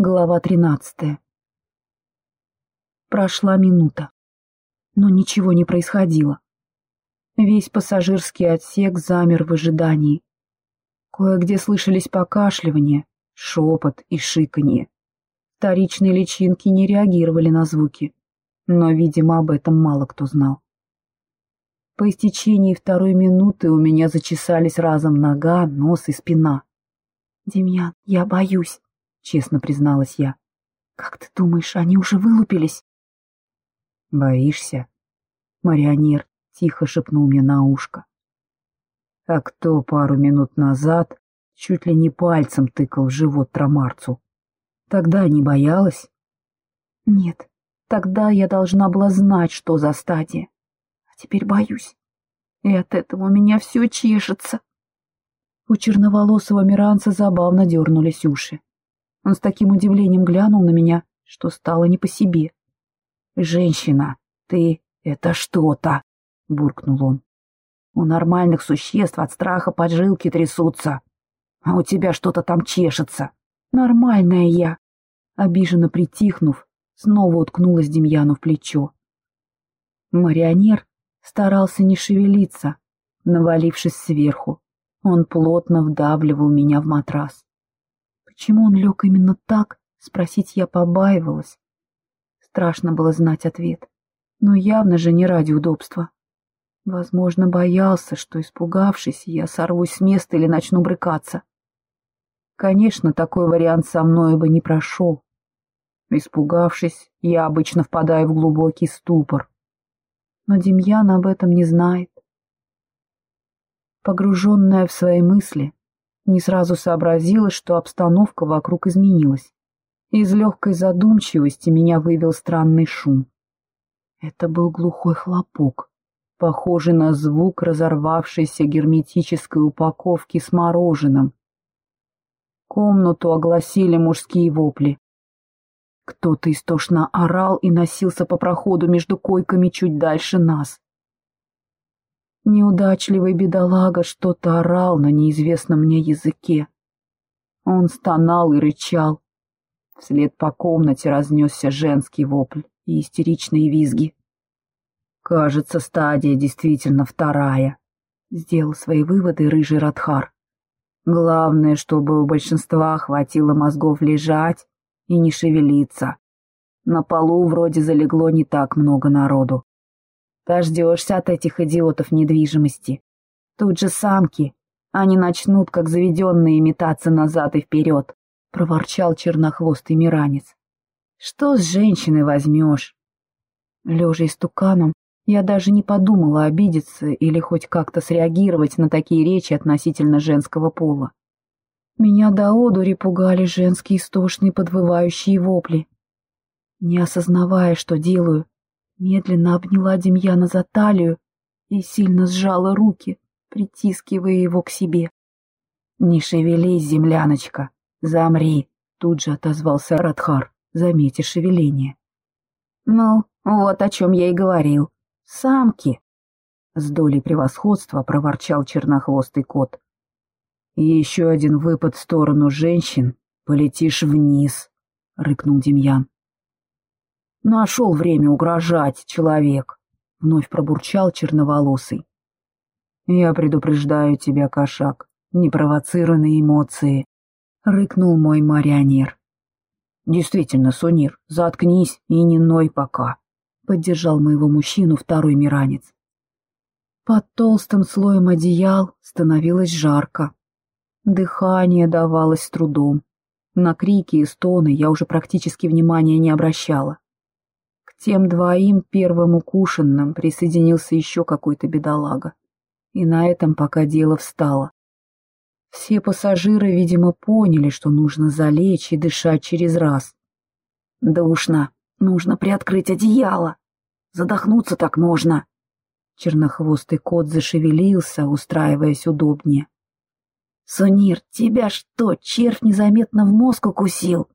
Глава тринадцатая. Прошла минута, но ничего не происходило. Весь пассажирский отсек замер в ожидании. Кое-где слышались покашливания, шепот и шиканье. Вторичные личинки не реагировали на звуки, но, видимо, об этом мало кто знал. По истечении второй минуты у меня зачесались разом нога, нос и спина. «Демьян, я боюсь», — честно призналась я. «Как ты думаешь, они уже вылупились?» «Боишься?» Марионер тихо шепнул мне на ушко. А кто пару минут назад чуть ли не пальцем тыкал в живот Трамарцу? Тогда не боялась? Нет, тогда я должна была знать, что за стадия. А теперь боюсь. И от этого у меня все чешется. У черноволосого миранца забавно дернулись уши. Он с таким удивлением глянул на меня, что стало не по себе. «Женщина, ты — это что-то!» — буркнул он. «У нормальных существ от страха поджилки трясутся, а у тебя что-то там чешется. Нормальная я!» Обиженно притихнув, снова уткнулась Демьяну в плечо. Марионер старался не шевелиться, навалившись сверху. Он плотно вдавливал меня в матрас. Почему он лег именно так, спросить я побаивалась. Страшно было знать ответ, но явно же не ради удобства. Возможно, боялся, что, испугавшись, я сорвусь с места или начну брыкаться. Конечно, такой вариант со мной бы не прошел. Испугавшись, я обычно впадаю в глубокий ступор. Но Демьян об этом не знает. Погруженная в свои мысли, не сразу сообразила, что обстановка вокруг изменилась. Из легкой задумчивости меня вывел странный шум. Это был глухой хлопок похожий на звук разорвавшейся герметической упаковки с мороженым. Комнату огласили мужские вопли. Кто-то истошно орал и носился по проходу между койками чуть дальше нас. Неудачливый бедолага что-то орал на неизвестном мне языке. Он стонал и рычал. Вслед по комнате разнесся женский вопль и истеричные визги. Кажется, стадия действительно вторая. Сделал свои выводы рыжий Радхар. Главное, чтобы у большинства хватило мозгов лежать и не шевелиться. На полу вроде залегло не так много народу. Дождешься от этих идиотов недвижимости. Тут же самки, они начнут, как заведенные, метаться назад и вперед, — проворчал чернохвостый миранец. Что с женщиной возьмешь? Лежа истуканом, я даже не подумала обидеться или хоть как-то среагировать на такие речи относительно женского пола. Меня до одури пугали женские истошные подвывающие вопли. Не осознавая, что делаю, медленно обняла Демьяна за талию и сильно сжала руки, притискивая его к себе. «Не шевелись, земляночка, замри», — тут же отозвался Радхар, заметив шевеление. «Ну, вот о чем я и говорил», «Самки!» — с долей превосходства проворчал чернохвостый кот. «Еще один выпад в сторону женщин, полетишь вниз», — рыкнул Демьян. «Нашел время угрожать, человек», — вновь пробурчал черноволосый. «Я предупреждаю тебя, кошак, не провоцируй на эмоции», — рыкнул мой марионер. «Действительно, Сунир, заткнись и не ной пока», поддержал моего мужчину второй миранец. Под толстым слоем одеял становилось жарко. Дыхание давалось с трудом. На крики и стоны я уже практически внимания не обращала. Тем двоим первым укушенным присоединился еще какой-то бедолага. И на этом пока дело встало. Все пассажиры, видимо, поняли, что нужно залечь и дышать через раз. «Душно», Нужно приоткрыть одеяло. Задохнуться так можно. Чернохвостый кот зашевелился, устраиваясь удобнее. «Сунир, тебя что, червь незаметно в мозг укусил?»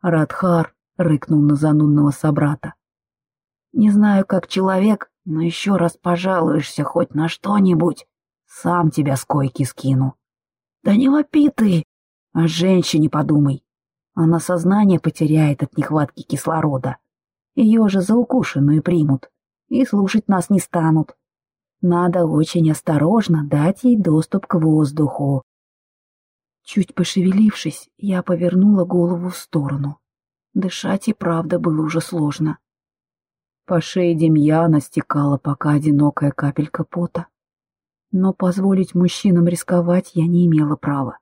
Радхар рыкнул на занудного собрата. «Не знаю, как человек, но еще раз пожалуешься хоть на что-нибудь, сам тебя с койки скину». «Да не вопи ты! О женщине подумай. Она сознание потеряет от нехватки кислорода. Ее же за укушенную примут и слушать нас не станут. Надо очень осторожно дать ей доступ к воздуху. Чуть пошевелившись, я повернула голову в сторону. Дышать и правда было уже сложно. По шее Демьяна стекала пока одинокая капелька пота. Но позволить мужчинам рисковать я не имела права.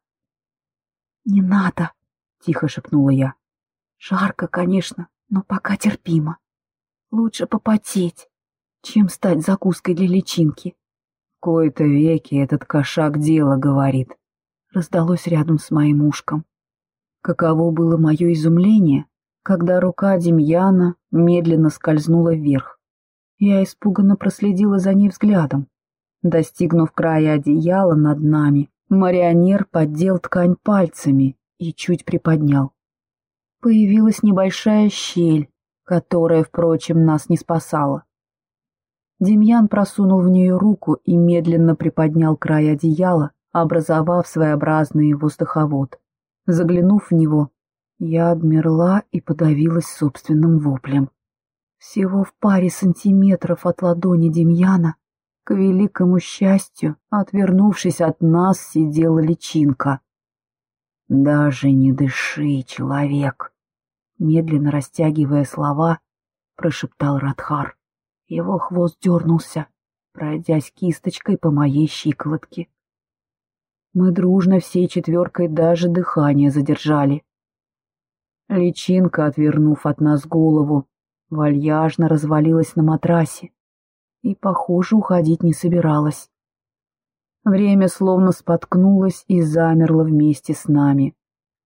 «Не надо!» — тихо шепнула я. «Жарко, конечно, но пока терпимо. Лучше попотеть, чем стать закуской для личинки». «Кои-то веки этот кошак дело говорит», — раздалось рядом с моим ушком. Каково было мое изумление, когда рука Демьяна медленно скользнула вверх. Я испуганно проследила за ней взглядом. Достигнув края одеяла над нами, марионер поддел ткань пальцами и чуть приподнял. Появилась небольшая щель, которая, впрочем, нас не спасала. Демьян просунул в нее руку и медленно приподнял край одеяла, образовав своеобразный воздуховод. Заглянув в него, я обмерла и подавилась собственным воплем. Всего в паре сантиметров от ладони Демьяна, к великому счастью, отвернувшись от нас, сидела личинка. «Даже не дыши, человек!» Медленно растягивая слова, прошептал Радхар. Его хвост дернулся, пройдясь кисточкой по моей щиколотке. Мы дружно всей четверкой даже дыхание задержали. Личинка, отвернув от нас голову, вальяжно развалилась на матрасе и, похоже, уходить не собиралась. Время словно споткнулось и замерло вместе с нами.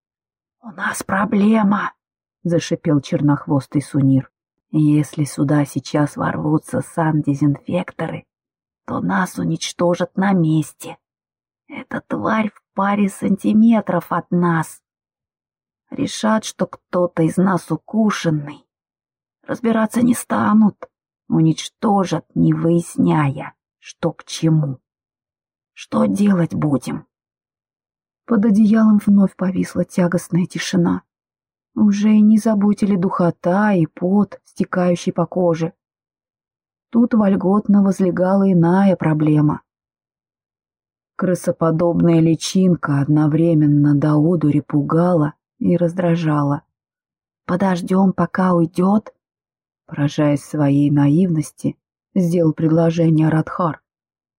— У нас проблема, — зашипел чернохвостый сунир. — Если сюда сейчас ворвутся сан-дезинфекторы, то нас уничтожат на месте. Эта тварь в паре сантиметров от нас решат, что кто-то из нас укушенный. Разбираться не станут, уничтожат, не выясняя, что к чему. Что делать будем? Под одеялом вновь повисла тягостная тишина. Уже не заботили духота и пот, стекающий по коже. Тут вольготно возлегала иная проблема. Крысоподобная личинка одновременно до одури пугала и раздражала. «Подождем, пока уйдет?» Поражаясь своей наивности, сделал предложение Радхар,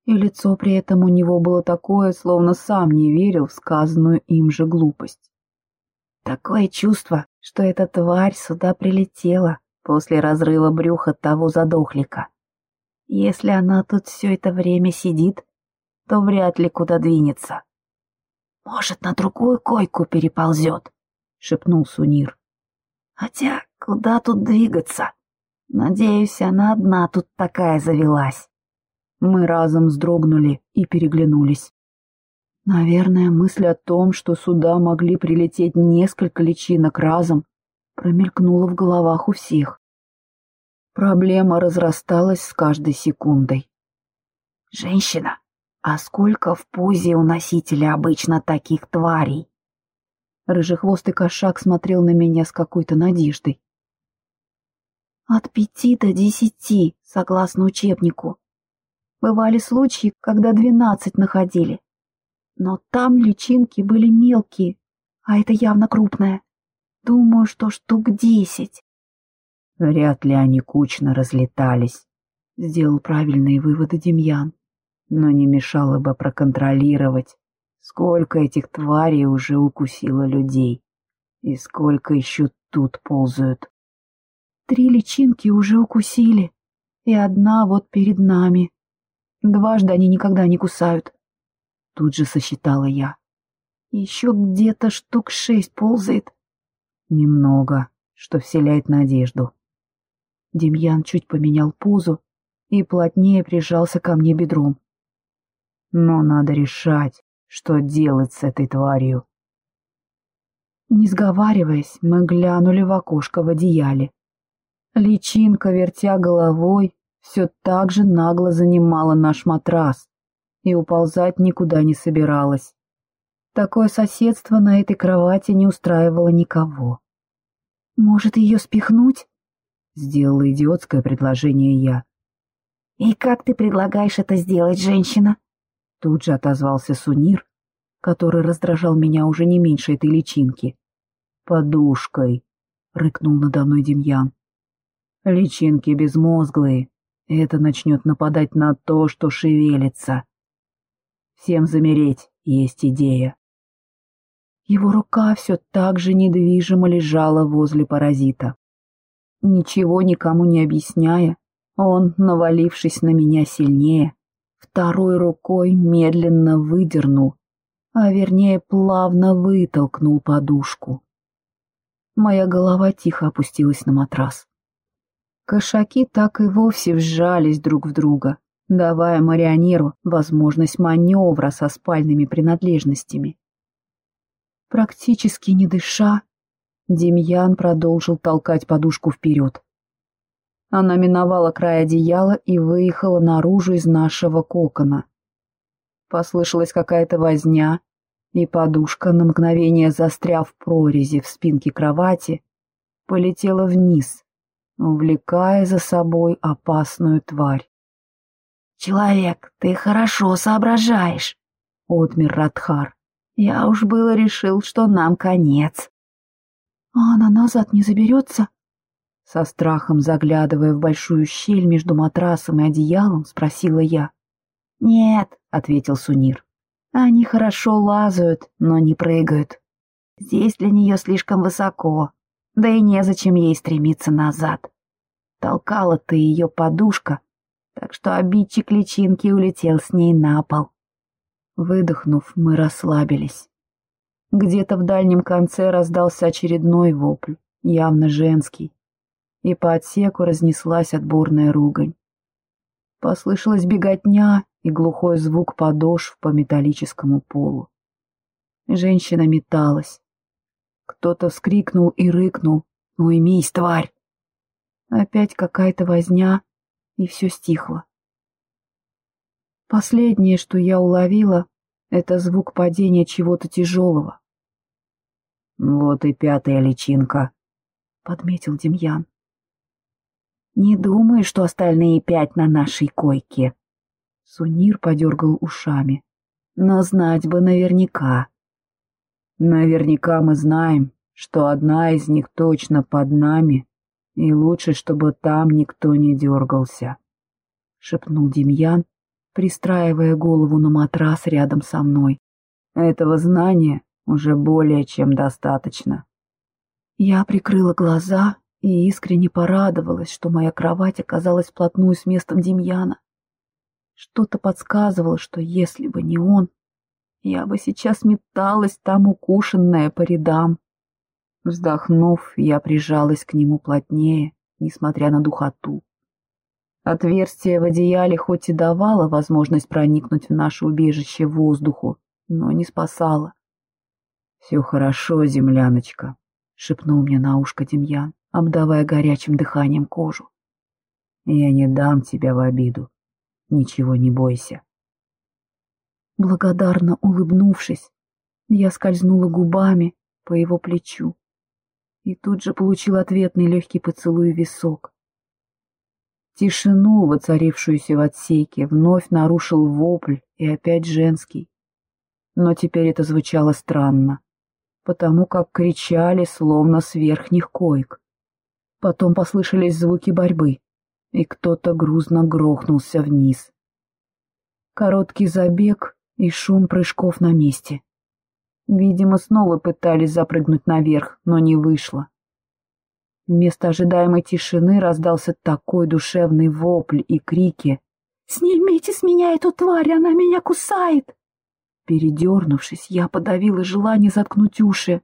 и лицо при этом у него было такое, словно сам не верил в сказанную им же глупость. Такое чувство, что эта тварь сюда прилетела после разрыва брюха того задохлика. Если она тут все это время сидит, то вряд ли куда двинется. Может, на другую койку переползет, шепнул Сунир. Хотя куда тут двигаться? Надеюсь, она одна тут такая завелась. Мы разом вздрогнули и переглянулись. Наверное, мысль о том, что сюда могли прилететь несколько личинок разом, промелькнула в головах у всех. Проблема разрасталась с каждой секундой. «Женщина, а сколько в пузе у носителя обычно таких тварей?» Рыжехвостый кошак смотрел на меня с какой-то надеждой. От пяти до десяти, согласно учебнику. Бывали случаи, когда двенадцать находили. Но там личинки были мелкие, а это явно крупная. Думаю, что штук десять. Вряд ли они кучно разлетались, — сделал правильные выводы Демьян. Но не мешало бы проконтролировать, Сколько этих тварей уже укусило людей? И сколько еще тут ползают? Три личинки уже укусили, и одна вот перед нами. Дважды они никогда не кусают. Тут же сосчитала я. Еще где-то штук шесть ползает. Немного, что вселяет надежду. Демьян чуть поменял позу и плотнее прижался ко мне бедром. Но надо решать, что делать с этой тварью? Не сговариваясь, мы глянули в окошко в одеяле. Личинка, вертя головой, все так же нагло занимала наш матрас и уползать никуда не собиралась. Такое соседство на этой кровати не устраивало никого. «Может, ее спихнуть?» — сделала идиотское предложение я. «И как ты предлагаешь это сделать, женщина?» Тут же отозвался Сунир, который раздражал меня уже не меньше этой личинки. «Подушкой», — рыкнул надо мной Демьян. «Личинки безмозглые, это начнет нападать на то, что шевелится. Всем замереть, есть идея». Его рука все так же недвижимо лежала возле паразита. Ничего никому не объясняя, он, навалившись на меня сильнее, второй рукой медленно выдернул а вернее плавно вытолкнул подушку. Моя голова тихо опустилась на матрас. Кошаки так и вовсе вжались друг в друга, давая марионеру возможность маневра со спальными принадлежностями. Практически не дыша, Демьян продолжил толкать подушку вперед. Она миновала край одеяла и выехала наружу из нашего кокона. Послышалась какая-то возня, и подушка, на мгновение застряв в прорези в спинке кровати, полетела вниз, увлекая за собой опасную тварь. «Человек, ты хорошо соображаешь», — отмер Радхар. «Я уж было решил, что нам конец». «А она назад не заберется?» Со страхом заглядывая в большую щель между матрасом и одеялом, спросила я. «Нет», — ответил Сунир. «Они хорошо лазают, но не прыгают. Здесь для нее слишком высоко, да и незачем ей стремиться назад. Толкала-то ее подушка, так что обидчик личинки улетел с ней на пол». Выдохнув, мы расслабились. Где-то в дальнем конце раздался очередной вопль, явно женский, и по отсеку разнеслась отборная ругань. Послышалась беготня и глухой звук подошв по металлическому полу. Женщина металась. Кто-то вскрикнул и рыкнул «Уймись, тварь!». Опять какая-то возня, и все стихло. Последнее, что я уловила, это звук падения чего-то тяжелого. «Вот и пятая личинка», — подметил Демьян. «Не думаю, что остальные пять на нашей койке», Сунир подергал ушами. Но знать бы наверняка. Наверняка мы знаем, что одна из них точно под нами, и лучше, чтобы там никто не дергался, — шепнул Демьян, пристраивая голову на матрас рядом со мной. Этого знания уже более чем достаточно. Я прикрыла глаза и искренне порадовалась, что моя кровать оказалась вплотную с местом Демьяна. Что-то подсказывало, что если бы не он, я бы сейчас металась там укушенная по рядам. Вздохнув, я прижалась к нему плотнее, несмотря на духоту. Отверстие в одеяле хоть и давало возможность проникнуть в наше убежище воздуху, но не спасало. — Все хорошо, земляночка, — шепнул мне на ушко Демьян, обдавая горячим дыханием кожу. — Я не дам тебя в обиду. Ничего не бойся. Благодарно улыбнувшись, я скользнула губами по его плечу и тут же получил ответный легкий поцелуй висок. Тишину, воцарившуюся в отсеке, вновь нарушил вопль и опять женский. Но теперь это звучало странно, потому как кричали, словно с верхних коек. Потом послышались звуки борьбы и кто-то грузно грохнулся вниз. Короткий забег и шум прыжков на месте. Видимо, снова пытались запрыгнуть наверх, но не вышло. Вместо ожидаемой тишины раздался такой душевный вопль и крики. «Снимите с меня эту тварь, она меня кусает!» Передернувшись, я подавила желание заткнуть уши.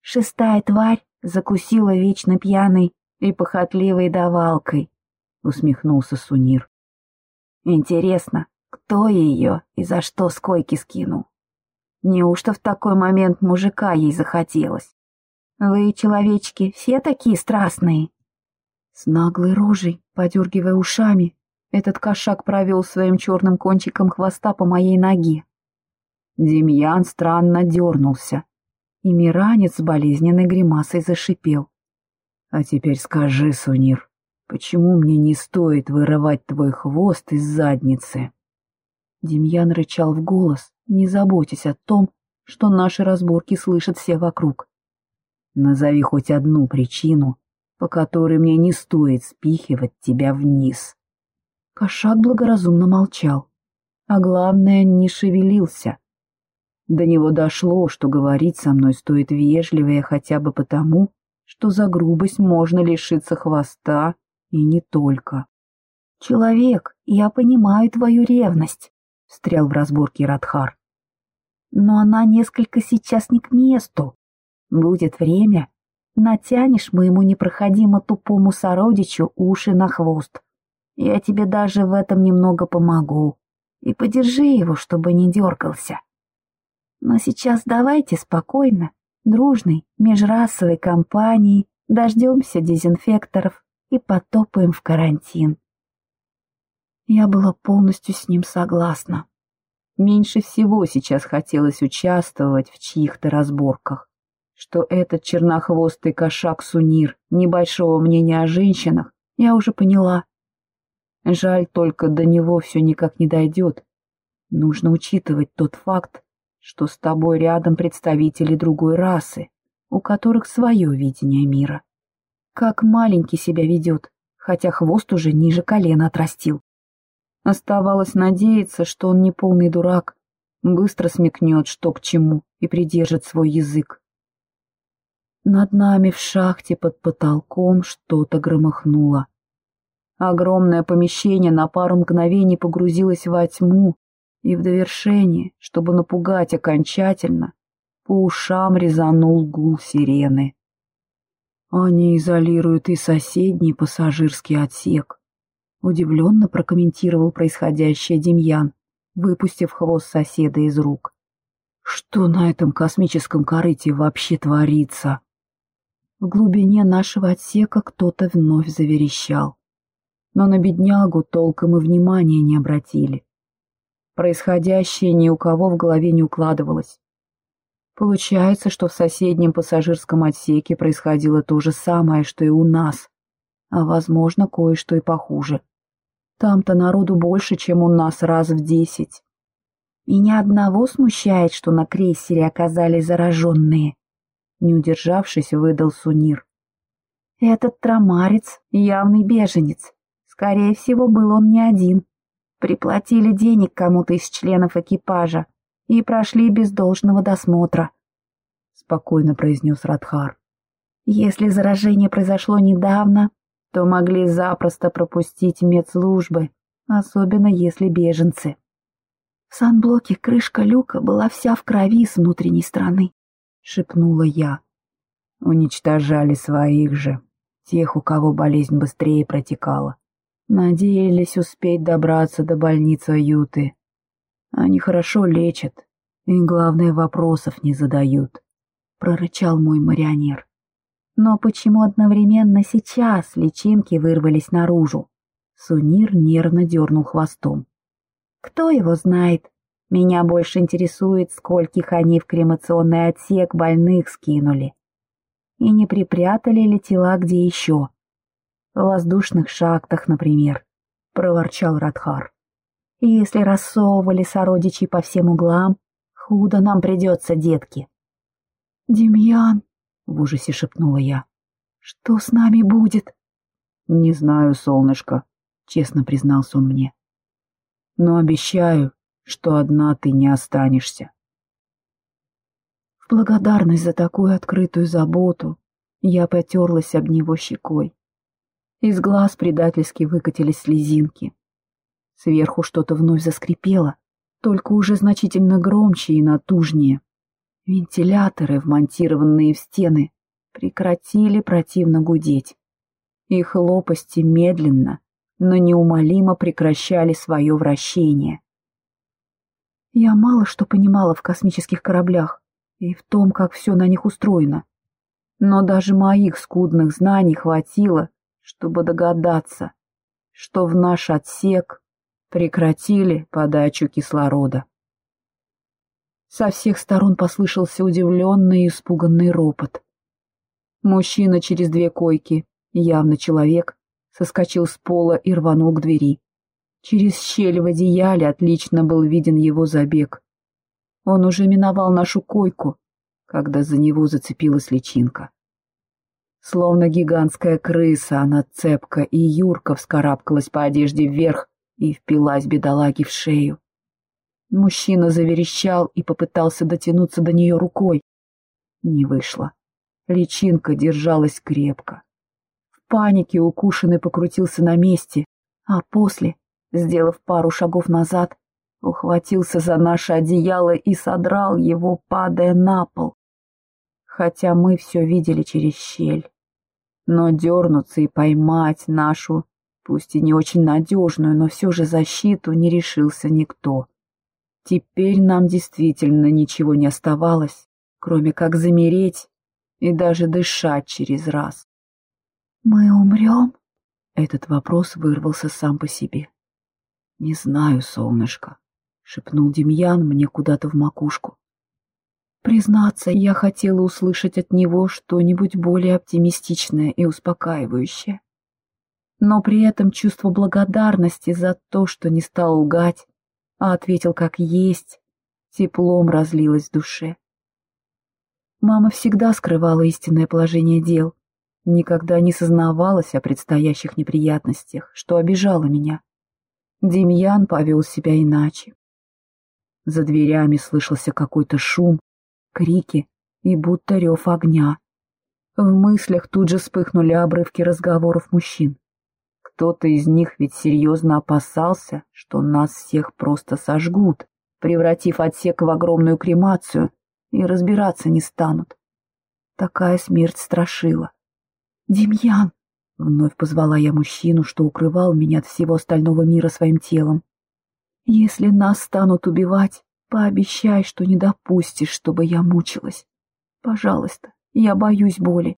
Шестая тварь закусила вечно пьяной и похотливой давалкой. — усмехнулся Сунир. «Интересно, кто ее и за что с койки скинул? Неужто в такой момент мужика ей захотелось? Вы, человечки, все такие страстные?» С наглой рожей, подергивая ушами, этот кошак провел своим черным кончиком хвоста по моей ноге. Демьян странно дернулся, и Миранец с болезненной гримасой зашипел. «А теперь скажи, Сунир, почему мне не стоит вырывать твой хвост из задницы?» Демьян рычал в голос, не заботясь о том, что наши разборки слышат все вокруг. «Назови хоть одну причину, по которой мне не стоит спихивать тебя вниз». Кошак благоразумно молчал, а главное, не шевелился. До него дошло, что говорить со мной стоит вежливее хотя бы потому, что за грубость можно лишиться хвоста и не только. «Человек, я понимаю твою ревность», — встрял в разборке Радхар. «Но она несколько сейчас не к месту. Будет время, натянешь моему непроходимо тупому сородичу уши на хвост. Я тебе даже в этом немного помогу. И подержи его, чтобы не дергался. Но сейчас давайте спокойно, дружной, межрасовой компанией дождемся дезинфекторов и потопаем в карантин. Я была полностью с ним согласна. Меньше всего сейчас хотелось участвовать в чьих-то разборках. Что этот чернохвостый кошак Сунир небольшого мнения о женщинах, я уже поняла. Жаль, только до него все никак не дойдет. Нужно учитывать тот факт, что с тобой рядом представители другой расы, у которых свое видение мира. Как маленький себя ведет, хотя хвост уже ниже колена отрастил. Оставалось надеяться, что он не полный дурак, быстро смекнет, что к чему, и придержит свой язык. Над нами в шахте под потолком что-то громыхнуло. Огромное помещение на пару мгновений погрузилось во тьму, и в довершение, чтобы напугать окончательно, по ушам резанул гул сирены. Они изолируют и соседний пассажирский отсек. Удивленно прокомментировал происходящее Демьян, выпустив хвост соседа из рук. Что на этом космическом корыте вообще творится? В глубине нашего отсека кто-то вновь заверещал но на беднягу толком и внимания не обратили. Происходящее ни у кого в голове не укладывалось. Получается, что в соседнем пассажирском отсеке происходило то же самое, что и у нас, а, возможно, кое-что и похуже. Там-то народу больше, чем у нас раз в десять. И ни одного смущает, что на крейсере оказались зараженные. Не удержавшись, выдал Сунир. Этот трамарец — явный беженец. Скорее всего, был он не один. Приплатили денег кому-то из членов экипажа и прошли без должного досмотра, — спокойно произнес Радхар. Если заражение произошло недавно, то могли запросто пропустить медслужбы, особенно если беженцы. В санблоке крышка люка была вся в крови с внутренней стороны, — шепнула я. Уничтожали своих же, тех, у кого болезнь быстрее протекала. Надеялись успеть добраться до больницы Юты. Они хорошо лечат и, главное, вопросов не задают, — прорычал мой марионер. Но почему одновременно сейчас личинки вырвались наружу? Сунир нервно дернул хвостом. Кто его знает? Меня больше интересует, скольких они в кремационный отсек больных скинули. И не припрятали ли тела где еще? В воздушных шахтах, например, — проворчал Радхар. Если рассовывали сородичей по всем углам, худо нам придется, детки. Демьян, — в ужасе шепнула я, — что с нами будет? Не знаю, солнышко, — честно признался он мне. Но обещаю, что одна ты не останешься. В благодарность за такую открытую заботу я потерлась об него щекой. Из глаз предательски выкатились слезинки. Сверху что-то вновь заскрипело, только уже значительно громче и натужнее. Вентиляторы, вмонтированные в стены, прекратили противно гудеть. Их лопасти медленно, но неумолимо прекращали свое вращение. Я мало что понимала в космических кораблях и в том, как все на них устроено. Но даже моих скудных знаний хватило, чтобы догадаться, что в наш отсек прекратили подачу кислорода. Со всех сторон послышался удивленный и испуганный ропот. Мужчина через две койки, явно человек, соскочил с пола и рванул к двери. Через щель в одеяле отлично был виден его забег. Он уже миновал нашу койку, когда за него зацепилась личинка. Словно гигантская крыса, она цепка и юрка вскарабкалась по одежде вверх и впилась бедолаге в шею. Мужчина заверещал и попытался дотянуться до нее рукой. Не вышло. Личинка держалась крепко. В панике укушенный покрутился на месте, а после, сделав пару шагов назад, ухватился за наше одеяло и содрал его, падая на пол. Хотя мы все видели через щель. Но дернуться и поймать нашу, пусть и не очень надежную, но все же защиту не решился никто. Теперь нам действительно ничего не оставалось, кроме как замереть и даже дышать через раз. «Мы умрем?» Этот вопрос вырвался сам по себе. «Не знаю, солнышко», — шепнул Демьян мне куда-то в макушку. Признаться, я хотела услышать от него что-нибудь более оптимистичное и успокаивающее. Но при этом чувство благодарности за то, что не стал лгать, а ответил как есть, теплом разлилось в душе. Мама всегда скрывала истинное положение дел, никогда не сознавалась о предстоящих неприятностях, что обижало меня. Демьян повел себя иначе. За дверями слышался какой-то шум, крики и будто рев огня. В мыслях тут же вспыхнули обрывки разговоров мужчин. Кто-то из них ведь серьезно опасался, что нас всех просто сожгут, превратив отсек в огромную кремацию, и разбираться не станут. Такая смерть страшила. «Демьян!» — вновь позвала я мужчину, что укрывал меня от всего остального мира своим телом. «Если нас станут убивать, пообещай, что не допустишь, чтобы я мучилась. Пожалуйста, я боюсь боли.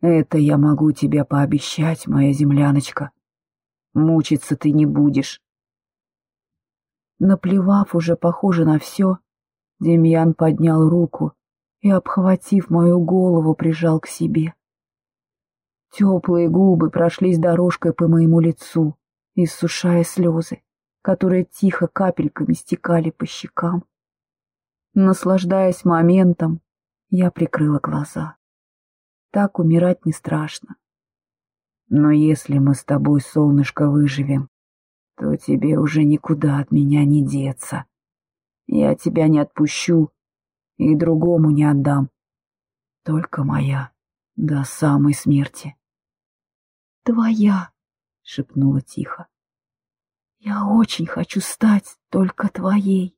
Это я могу тебе пообещать, моя земляночка. Мучиться ты не будешь. Наплевав уже, похоже на все, Демьян поднял руку и, обхватив мою голову, прижал к себе. Теплые губы прошлись дорожкой по моему лицу, иссушая слезы, которые тихо капельками стекали по щекам. Наслаждаясь моментом, я прикрыла глаза. Так умирать не страшно. Но если мы с тобой, солнышко, выживем, то тебе уже никуда от меня не деться. Я тебя не отпущу и другому не отдам. Только моя до самой смерти. «Твоя!» — шепнула тихо. «Я очень хочу стать только твоей!»